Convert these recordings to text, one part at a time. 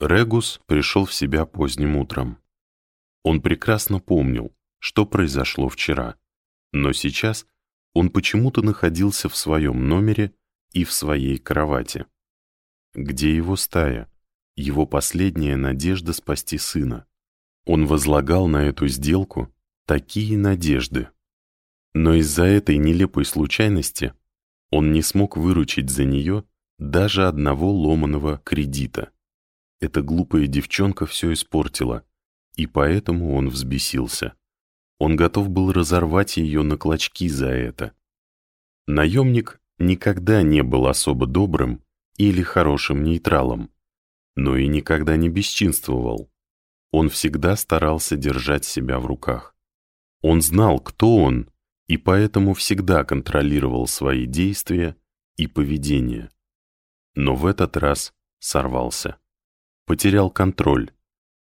Регус пришел в себя поздним утром. Он прекрасно помнил, что произошло вчера, но сейчас он почему-то находился в своем номере и в своей кровати. Где его стая, его последняя надежда спасти сына? Он возлагал на эту сделку такие надежды. Но из-за этой нелепой случайности он не смог выручить за нее даже одного ломаного кредита. Эта глупая девчонка все испортила, и поэтому он взбесился. Он готов был разорвать ее на клочки за это. Наемник никогда не был особо добрым или хорошим нейтралом, но и никогда не бесчинствовал. Он всегда старался держать себя в руках. Он знал, кто он, и поэтому всегда контролировал свои действия и поведение. Но в этот раз сорвался потерял контроль.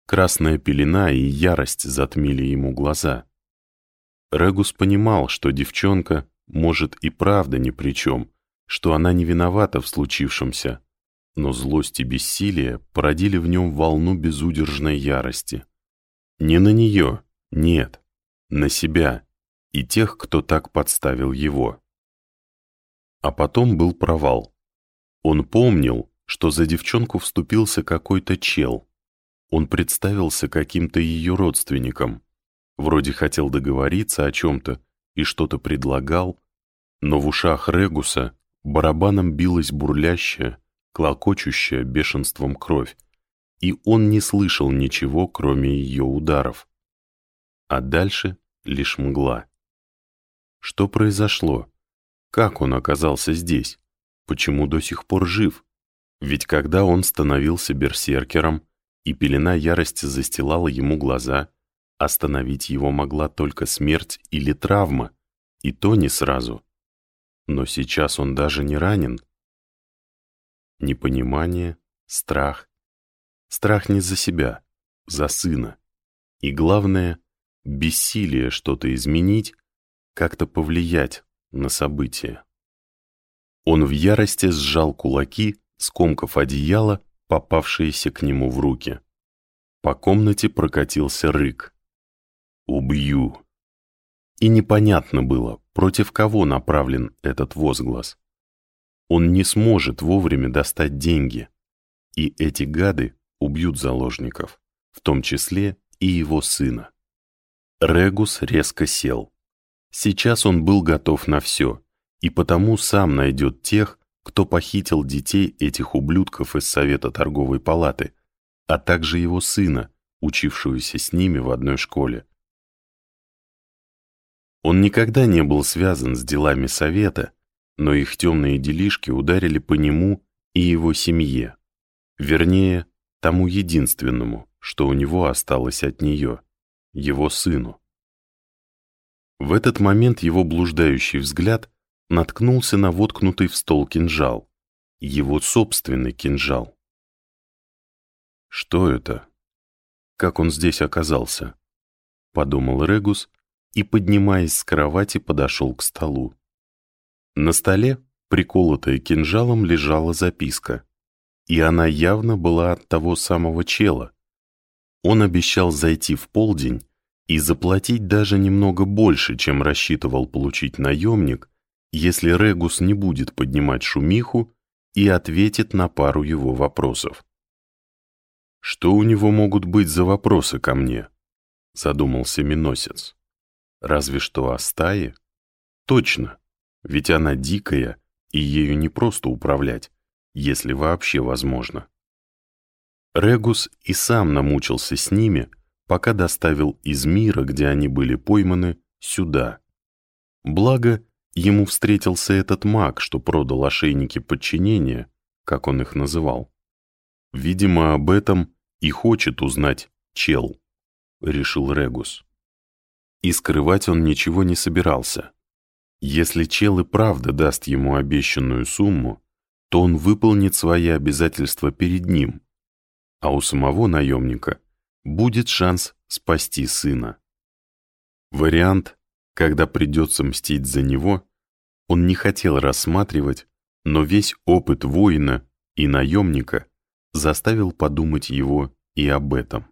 Красная пелена и ярость затмили ему глаза. Регус понимал, что девчонка, может, и правда ни при чем, что она не виновата в случившемся, но злость и бессилие породили в нем волну безудержной ярости. Не на нее, нет, на себя и тех, кто так подставил его. А потом был провал. Он помнил, что за девчонку вступился какой-то чел. Он представился каким-то ее родственником. Вроде хотел договориться о чем-то и что-то предлагал, но в ушах Регуса барабаном билась бурлящая, клокочущая бешенством кровь, и он не слышал ничего, кроме ее ударов. А дальше лишь мгла. Что произошло? Как он оказался здесь? Почему до сих пор жив? Ведь когда он становился берсеркером, и пелена ярости застилала ему глаза, остановить его могла только смерть или травма, и то не сразу. Но сейчас он даже не ранен. Непонимание, страх. Страх не за себя, за сына. И главное, бессилие что-то изменить, как-то повлиять на события. Он в ярости сжал кулаки, скомкав одеяло, попавшееся к нему в руки. По комнате прокатился рык. «Убью!» И непонятно было, против кого направлен этот возглас. Он не сможет вовремя достать деньги, и эти гады убьют заложников, в том числе и его сына. Регус резко сел. Сейчас он был готов на все, и потому сам найдет тех, кто похитил детей этих ублюдков из Совета торговой палаты, а также его сына, учившегося с ними в одной школе. Он никогда не был связан с делами Совета, но их темные делишки ударили по нему и его семье, вернее, тому единственному, что у него осталось от нее, его сыну. В этот момент его блуждающий взгляд наткнулся на воткнутый в стол кинжал. Его собственный кинжал. «Что это? Как он здесь оказался?» — подумал Регус и, поднимаясь с кровати, подошел к столу. На столе, приколотая кинжалом, лежала записка, и она явно была от того самого чела. Он обещал зайти в полдень и заплатить даже немного больше, чем рассчитывал получить наемник, если Регус не будет поднимать шумиху и ответит на пару его вопросов. «Что у него могут быть за вопросы ко мне?» — задумался Миносец. «Разве что о стае?» «Точно, ведь она дикая, и ею не просто управлять, если вообще возможно». Регус и сам намучился с ними, пока доставил из мира, где они были пойманы, сюда. Благо, Ему встретился этот маг, что продал ошейники подчинения, как он их называл. Видимо, об этом и хочет узнать чел, решил Регус. И скрывать он ничего не собирался. Если чел и правда даст ему обещанную сумму, то он выполнит свои обязательства перед ним, а у самого наемника будет шанс спасти сына. Вариант когда придется мстить за него, он не хотел рассматривать, но весь опыт воина и наемника заставил подумать его и об этом.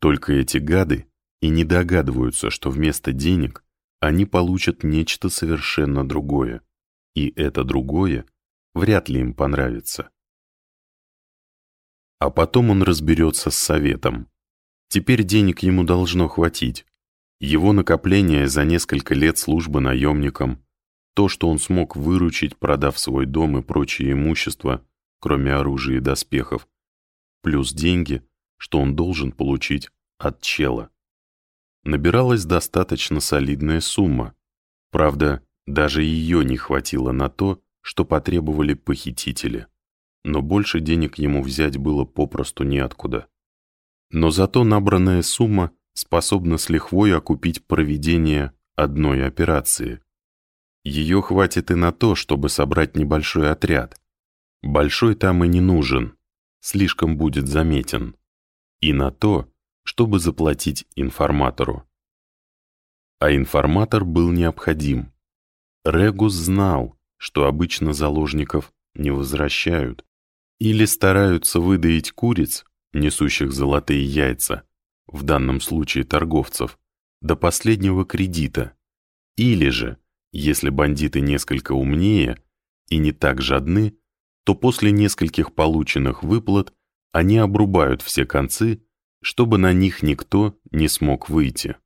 Только эти гады и не догадываются, что вместо денег они получат нечто совершенно другое, и это другое вряд ли им понравится. А потом он разберется с советом. Теперь денег ему должно хватить. Его накопление за несколько лет службы наемником, то, что он смог выручить, продав свой дом и прочее имущество, кроме оружия и доспехов, плюс деньги, что он должен получить от чела. Набиралась достаточно солидная сумма. Правда, даже ее не хватило на то, что потребовали похитители. Но больше денег ему взять было попросту неоткуда. Но зато набранная сумма способна с лихвой окупить проведение одной операции. Ее хватит и на то, чтобы собрать небольшой отряд. Большой там и не нужен, слишком будет заметен. И на то, чтобы заплатить информатору. А информатор был необходим. Регус знал, что обычно заложников не возвращают или стараются выдаить куриц, несущих золотые яйца, в данном случае торговцев, до последнего кредита, или же, если бандиты несколько умнее и не так жадны, то после нескольких полученных выплат они обрубают все концы чтобы на них никто не смог выйти.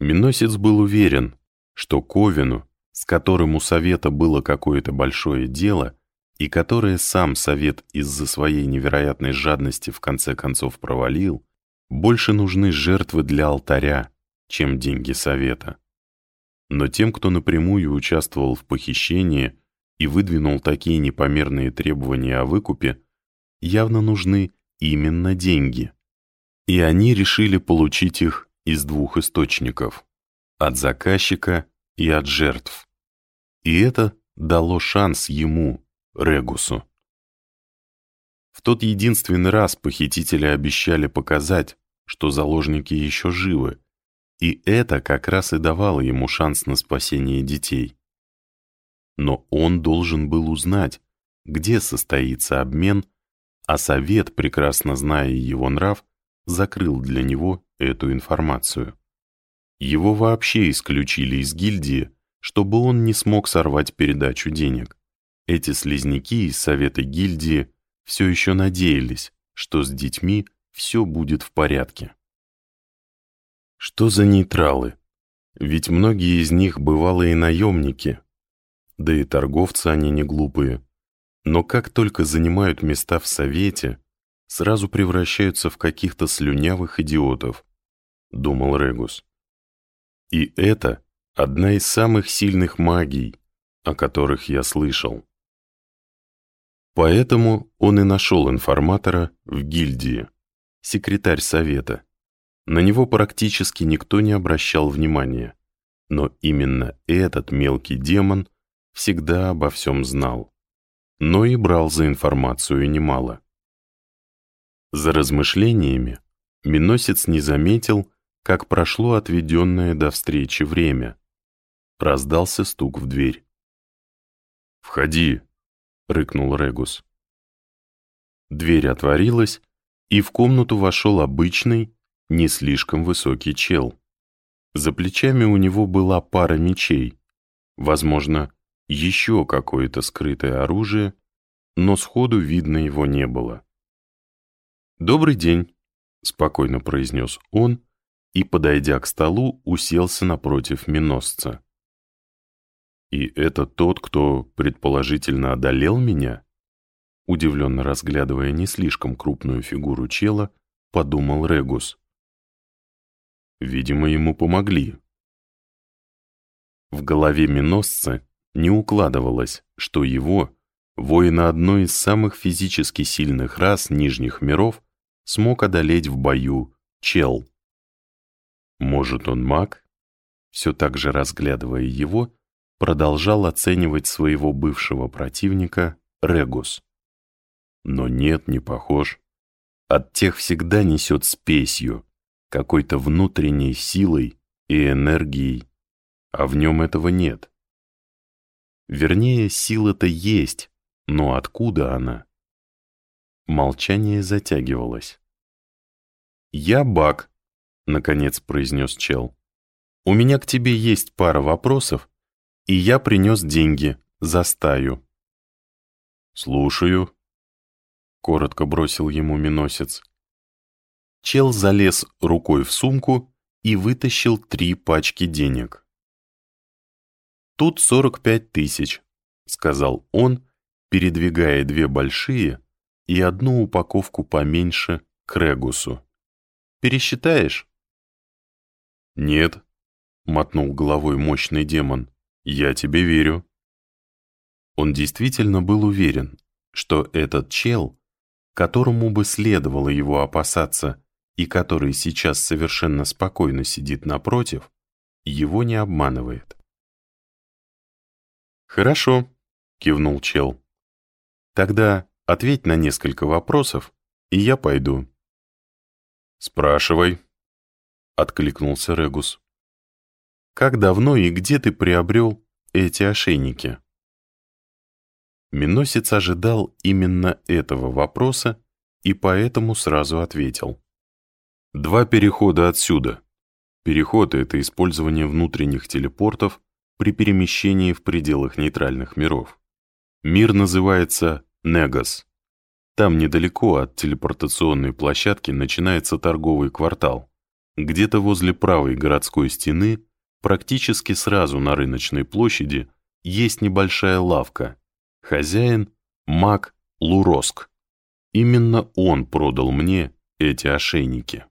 Миносец был уверен, что Ковину, с которым у Совета было какое-то большое дело, и которое сам Совет из-за своей невероятной жадности в конце концов провалил, больше нужны жертвы для алтаря, чем деньги Совета. Но тем, кто напрямую участвовал в похищении и выдвинул такие непомерные требования о выкупе, явно нужны именно деньги. И они решили получить их из двух источников – от заказчика и от жертв. И это дало шанс ему, Регусу. В тот единственный раз похитители обещали показать, что заложники еще живы, и это как раз и давало ему шанс на спасение детей. Но он должен был узнать, где состоится обмен а совет, прекрасно зная его нрав, закрыл для него эту информацию. Его вообще исключили из гильдии, чтобы он не смог сорвать передачу денег. Эти слизняки из совета гильдии все еще надеялись, что с детьми все будет в порядке. Что за нейтралы? Ведь многие из них бывалые наемники, да и торговцы они не глупые. Но как только занимают места в Совете, сразу превращаются в каких-то слюнявых идиотов, думал Регус. И это одна из самых сильных магий, о которых я слышал. Поэтому он и нашел информатора в гильдии, секретарь совета. На него практически никто не обращал внимания, но именно этот мелкий демон всегда обо всем знал но и брал за информацию немало. За размышлениями Миносец не заметил, как прошло отведенное до встречи время. Раздался стук в дверь. «Входи!» — рыкнул Регус. Дверь отворилась, и в комнату вошел обычный, не слишком высокий чел. За плечами у него была пара мечей, возможно, еще какое-то скрытое оружие, но сходу видно его не было. «Добрый день», — спокойно произнес он и, подойдя к столу, уселся напротив миносца. «И это тот, кто предположительно одолел меня?» Удивленно разглядывая не слишком крупную фигуру чела, подумал Регус. Видимо, ему помогли. В голове миносца не укладывалось, что его, воина одной из самых физически сильных рас нижних миров, смог одолеть в бою чел. Может, он маг? Все так же разглядывая его, продолжал оценивать своего бывшего противника Регус. Но нет, не похож. От тех всегда несет спесью, какой-то внутренней силой и энергией, а в нем этого нет. Вернее, сила-то есть, но откуда она? Молчание затягивалось. «Я Бак», — наконец произнес чел. «У меня к тебе есть пара вопросов, и я принес деньги за стаю». «Слушаю», — коротко бросил ему миносец. Чел залез рукой в сумку и вытащил три пачки денег. «Тут сорок пять тысяч», — сказал он, передвигая две большие и одну упаковку поменьше к Регусу. «Пересчитаешь?» «Нет», — мотнул головой мощный демон, — «я тебе верю». Он действительно был уверен, что этот чел, которому бы следовало его опасаться и который сейчас совершенно спокойно сидит напротив, его не обманывает. «Хорошо», — кивнул чел. «Тогда Ответь на несколько вопросов, и я пойду». «Спрашивай», — откликнулся Регус. «Как давно и где ты приобрел эти ошейники?» Миносец ожидал именно этого вопроса и поэтому сразу ответил. «Два перехода отсюда. Переход — это использование внутренних телепортов при перемещении в пределах нейтральных миров. Мир называется Негас. Там недалеко от телепортационной площадки начинается торговый квартал. Где-то возле правой городской стены, практически сразу на рыночной площади, есть небольшая лавка. Хозяин — маг Луроск. Именно он продал мне эти ошейники.